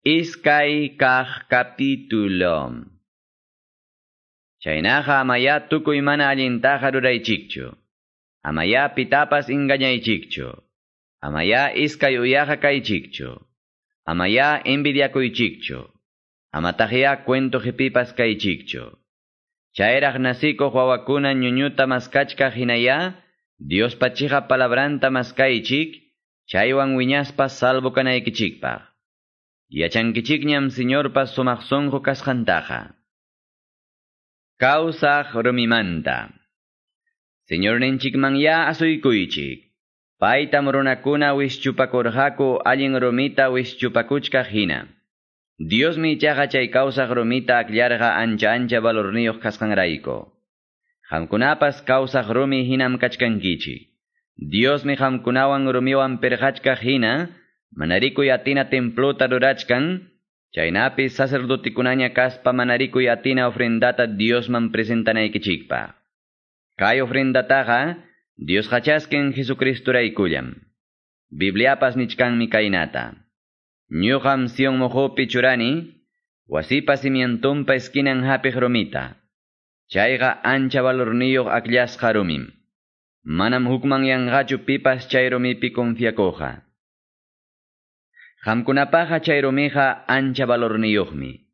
Iskay kah capítulo. Chaynaqa amaya tukuy mana allintaqa ruraychikchu. Amaya pitapas ingañaychikchu. Amaya iskay uyaqa kaychikchu. Amaya envidiakuychikchu. Amataqya cuento hipipas kaychikchu. Chayraq nasiko wawakuna ñuñuta maskachka Dios pachiqa palabranta maskaychik, chaywan wiñaspas salvo kanaykichikpaq. Yachankichikñam Señorpas sumaq sonqu kasqantaqa. Kawsaq rumimanta. Señorninchikman ya asuykuychik. Paytam runakuna wischupakurqaku allin rumita wischupakuchka hina. Dios mi ichaqa chay kawsaq rumita aklarqa ancha ancha valorniyuq kasqanrayku. Hamkunapas kawsaq rumi hinam kachkankichik. Dios mi hamkunawan rumiwan perqachka hina, manarikuy atina templuta rurachkan, chaynapi sacerdotikunaña kaspa manarikuy atina ofrendata Diosman presentanaykichikpa. Kay ofrendataqa, Dios hachasken Jesucristuraykullam. Bibliapas nichkanmi kaynata. Ñuqam Sion mojopi churani, wasipa simientumpa eskinan hapiq rumita. Chayqa ancha valorniyuq aklasqa rumim. Manam hukman yanqachu pipas chay rumipi confiakuqa. Hamkunapaqa chay rumiqa ancha valorniyuqmi.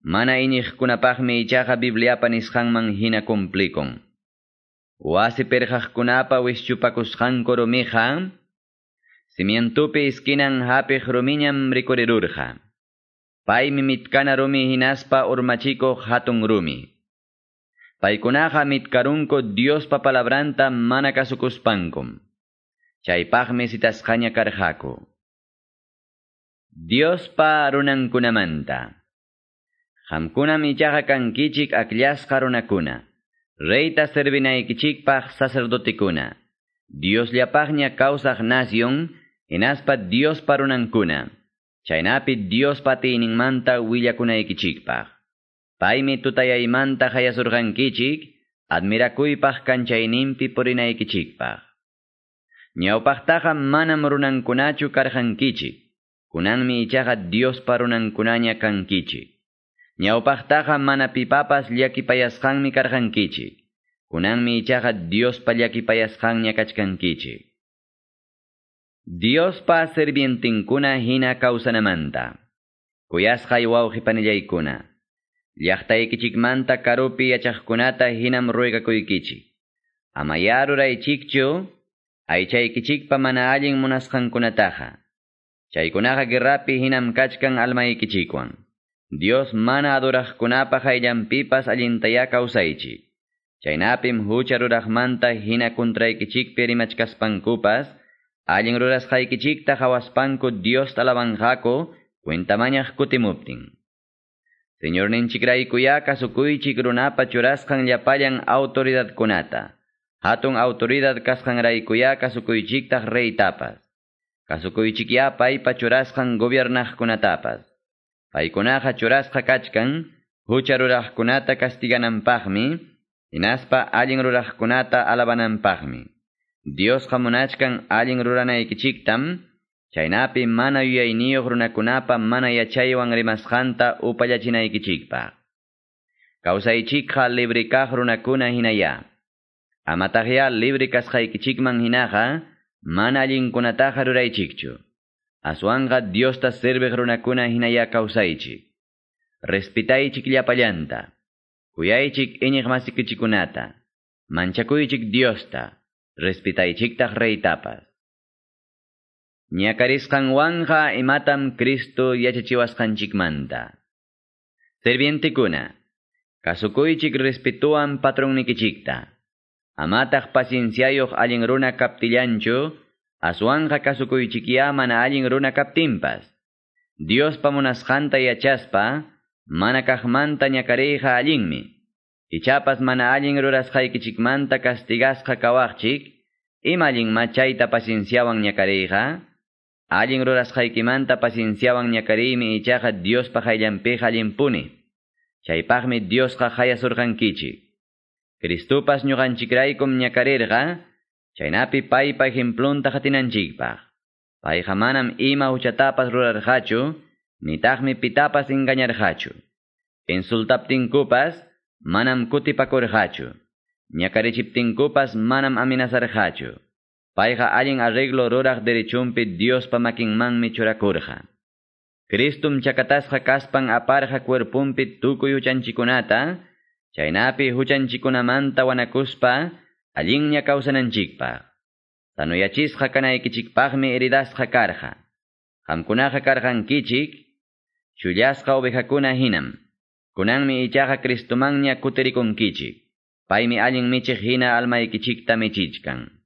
Mana iñiqkunapaqmi ichaqa Bibliapa nisqanman hina cumplikun. Wasi perqaqkunapa wischupakusqanku rumiqa, simientupi iskinan hapiq rumiñam rikurirurqa. Paymi mitkana rumi hinaspa urmachikuq hatun rumi. Paykunaqa mitkarunku Diospa palabranta mana kasukuspankum. Chaypaqmi sitasqaña karqaku. Diospa runankunamanta. Hamkunam ichaqa kankichik aklasqa runakuna. Reyta servinaykichikpaq sacerdotikuna. Diosllapaqña kawsaq nación, hinaspa Diospa runankuna. Chaynapi Diospa tiyninmanta willakunaykichikpaq. Paymi tutayaymanta hayasurqankichik, admirakuypaq kanchaynimpi purinaykichikpaq. Ñawpaqtaqa manam runankunachu karqankichik. Kunanmi ichaqa Diospa runankunaña kankichik. Ñawpaqtaqa mana pipapas llakipayasqanmi karqankichik. Kunanmi ichaqa Diospa llakipayasqanña kachkankichik. Diospa servientinkuna hina kawsanamanta. Kuyasqay wawqipanillaykuna. Llaqtaykichikmanta karupi yachaqkunata hinam ruygakuykichik. Ama yaruraychikchu, aychaykichikpa mana allin munasqankunataqa. Chaykunaqa guerrapi hinam kachkan almaykichikwan. Dios mana aduraqkunapaq ayllanpipas allintaya kawsaychik. Chaynapim hucha ruraqmanta hina kuntraykichikpi rimachkaspankupas, allin rurasqaykichikta hawaspanku Dios talabanqaku, cuentamañaq kutimuptin. Señor ninchikraykuya kasukuychik runapa churasqan llapallan autoridadkunata. Hatun autoridad kasqanraykuya kasukuychiktaq reytapas. Kasukuychikya paypa churasqan gobiernaqkunatapas. Paykunaqa churasqa kachkan, hucha ruraqkunata castigananpaqmi, hinaspa allin ruraqkunata alabananpaqmi. Diosqa munachkan allin ruranaykichiktam, chaynapi mana yuyayniyuq runakunapa mana yachaywan rimasqanta upallachinaykichikpaq. Kawsaychikqa libre kaq runakuna hinaya. Amataqya libre kasqaykichikman hinaqa, mana allinkunataqa ruraychikchu. Aswanqa Diosta sirviq runakuna hinaya kawsaychik. Respitaychik llapallanta. Kuyaychik iñiq masikichikunata. Manchakuychik Diosta. Respitaychiktaq reytapas. Ñakarisqanwanqa imatam Cristo yachachiwasqanchikmanta. Servientikuna. Kasukuychik respetuan patronnikichikta. Amataq pacienciayuq allin runa kaptillanchu, aswanqa kasukuychikiya mana allin runa kaptinpas. Dios pamunasqanta yachaspa, mana kaqmanta ñakariyqa allinmi. Ichapas mana allin rurasqaykichikmanta castigasqa kawaqchik, ima allin machayta pacienciawan ñakariyqa, allin rurasqaykimanta pacienciawan ñakariymi ichaqa Diospa hayllanpiqa allinpuni. Chaypaqmi Diosqa hayasurqankichik. Cristupas ñuqanchikraykum ñakarirqa, chaynapi paypa ejemplunta hatinanchikpaq. Payqa manam ima uchatapas rurarqachu, nitaqmi pitapas engañarqachu. Insultaptinkupas, manam kutipakurqachu. Ñakarichiptinkupas manam amenazarqachu. Payqa allin arreglo ruraq derechumpi Diospa makinmanmi churakurqa. Cristum chakatasqa kaspan aparqa cuerpumpi tukuy huchanchikunata, chaynapi huchanchikunamanta wanakuspa, allinña kawsananchikpaq. Sanuyachisqa kanaykichikpaqmi heridasqa karqa. Qamkunaqa karqankichik, shullasqa ovejakuna hinam. Kunanmi ichaqa Cristumanña kutirikunkichik. Paymi allin michiq hina almaykichikta michichkan.